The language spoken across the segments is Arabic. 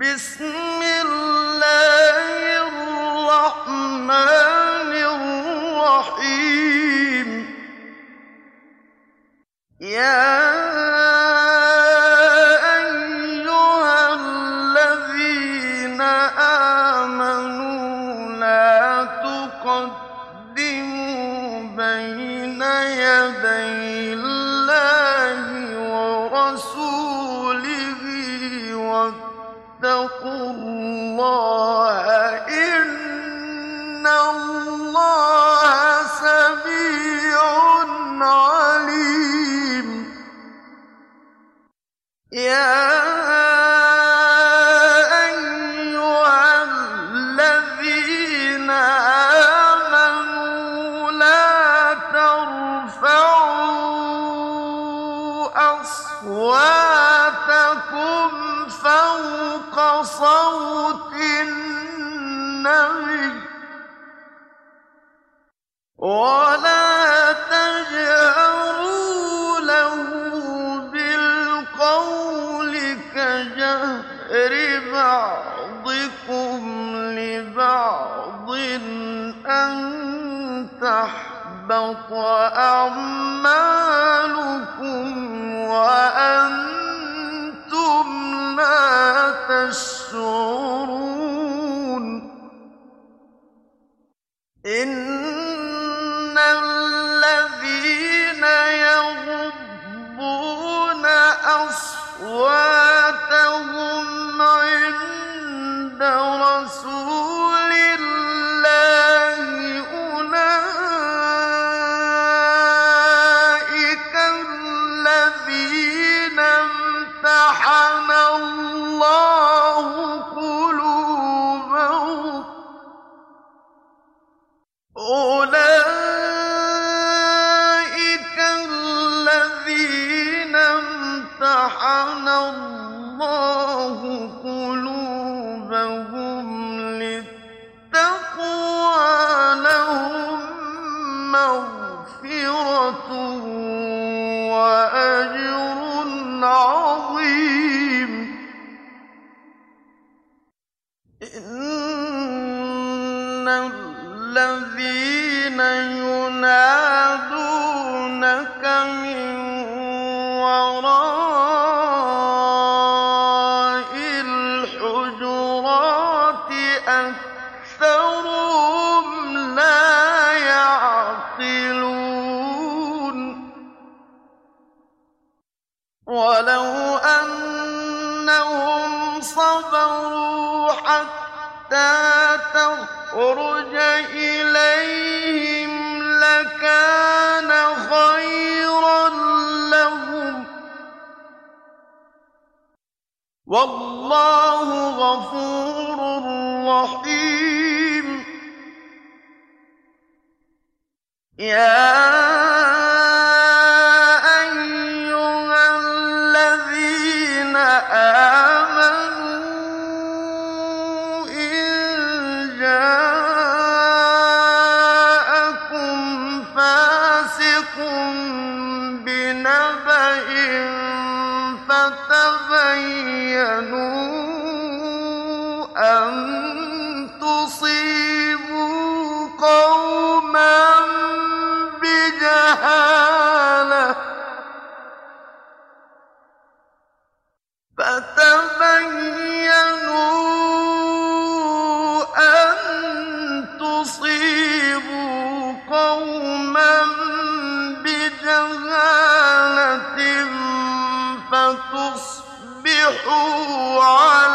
بسم وأعمى ولو أنهم صبروا حتى تخرج إليهم لكان خيرا لهم. والله غفور رحيم. يا تصيبوا قوما بجهالة فتصبحوا على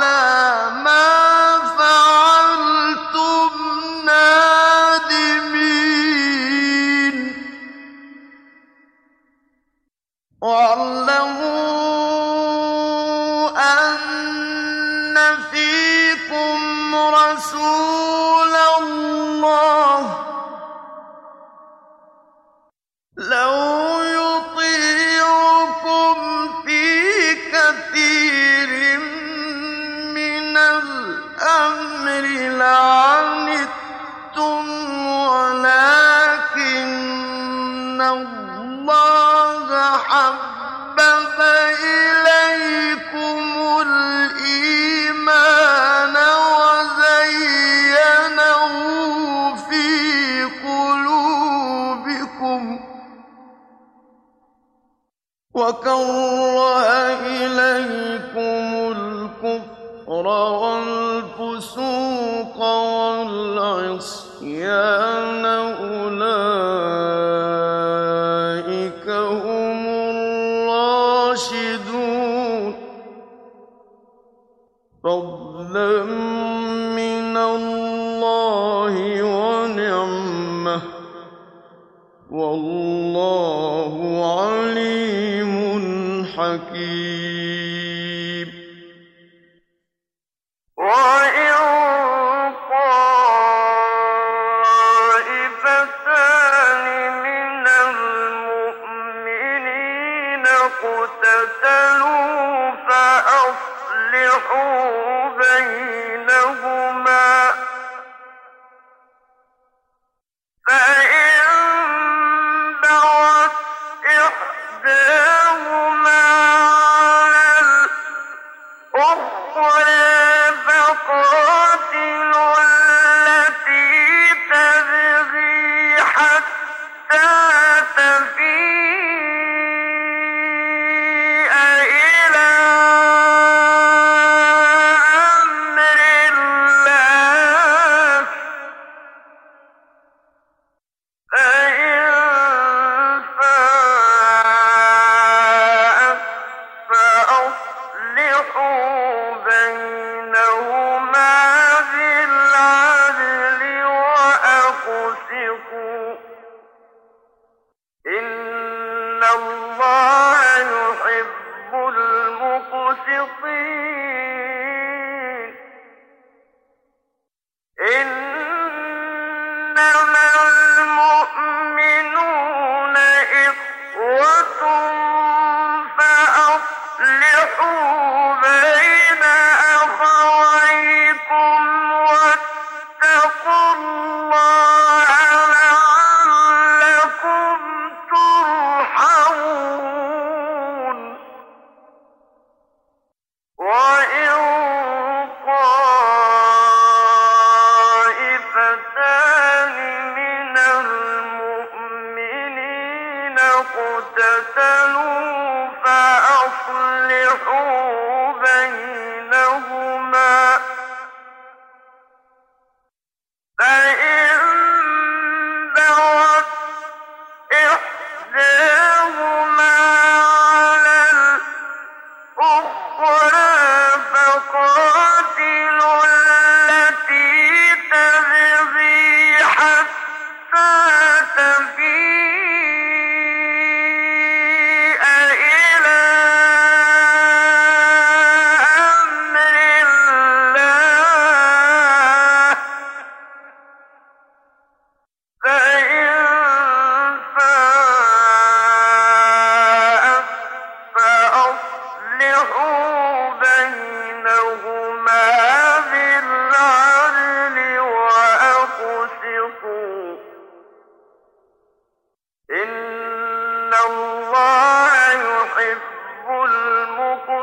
لو الْمُقْسِطِينَ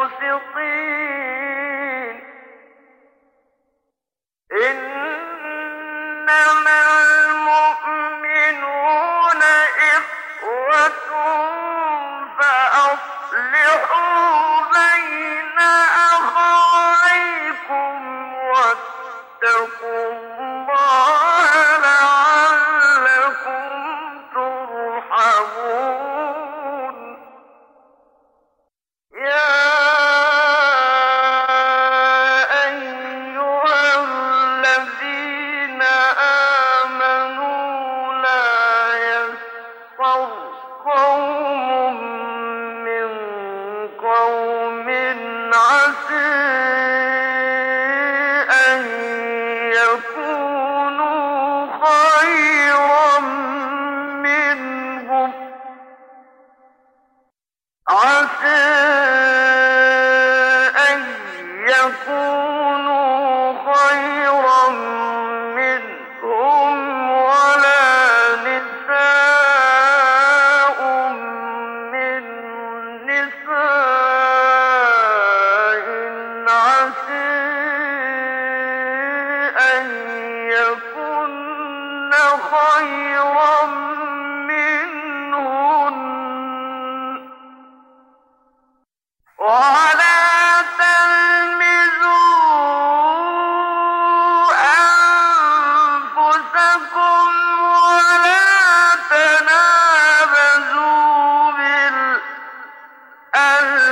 الْمُقْسِطِينَ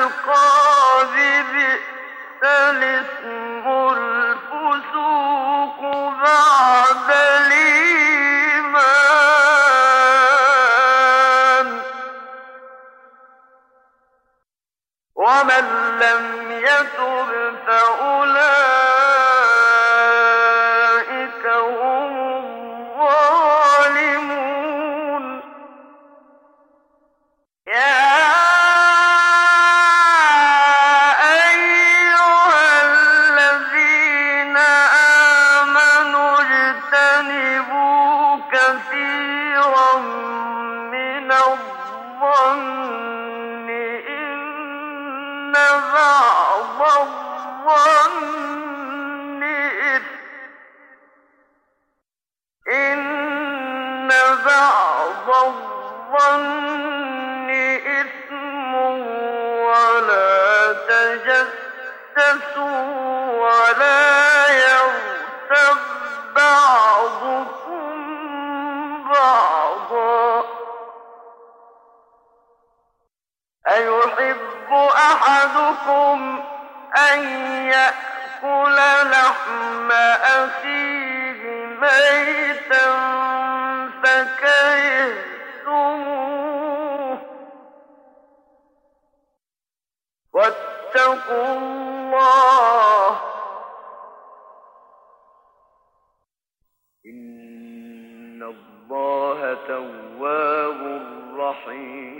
القاذب بئس الاسم الفسوق. أحدكم أن يأكل لحم أخيه ميتا فكرهتموه واتقوا الله إن الله تواب رحيم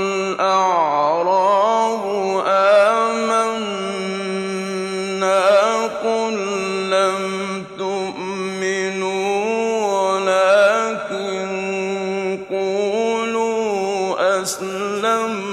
وأسلم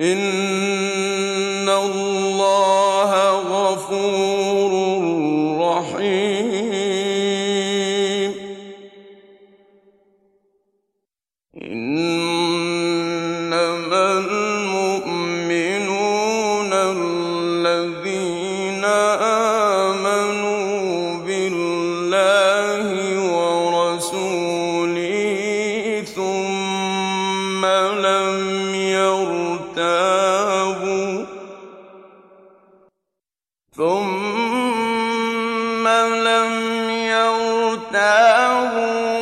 إن ثم لم يرتابوا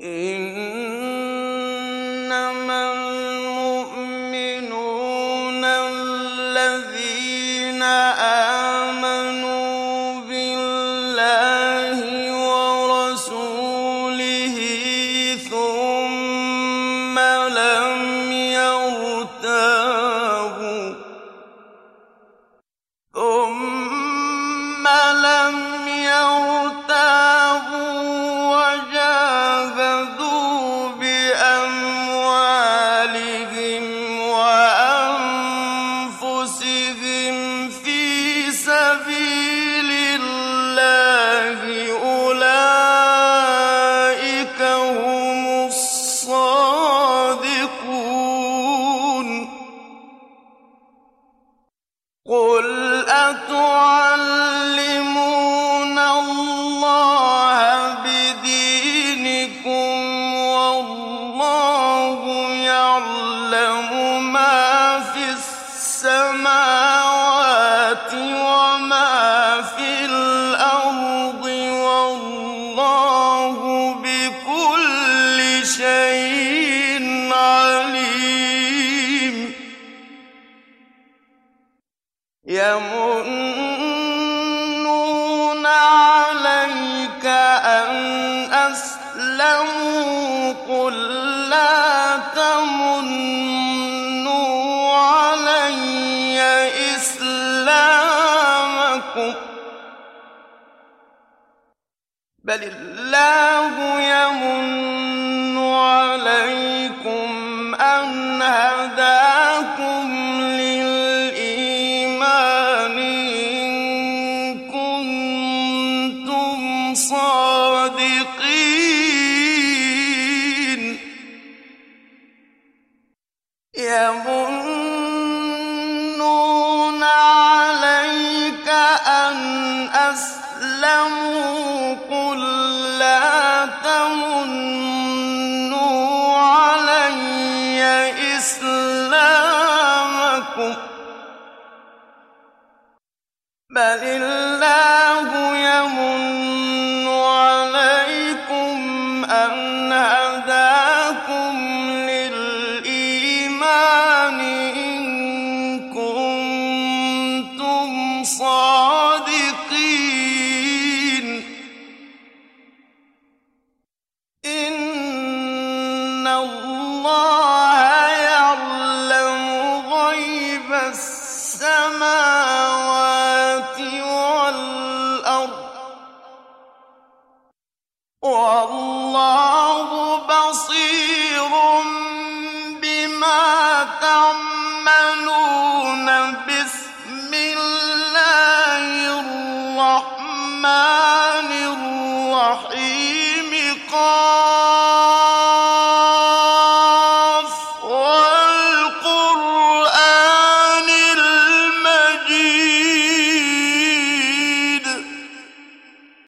إن بل الله يمن إسلامكم. بل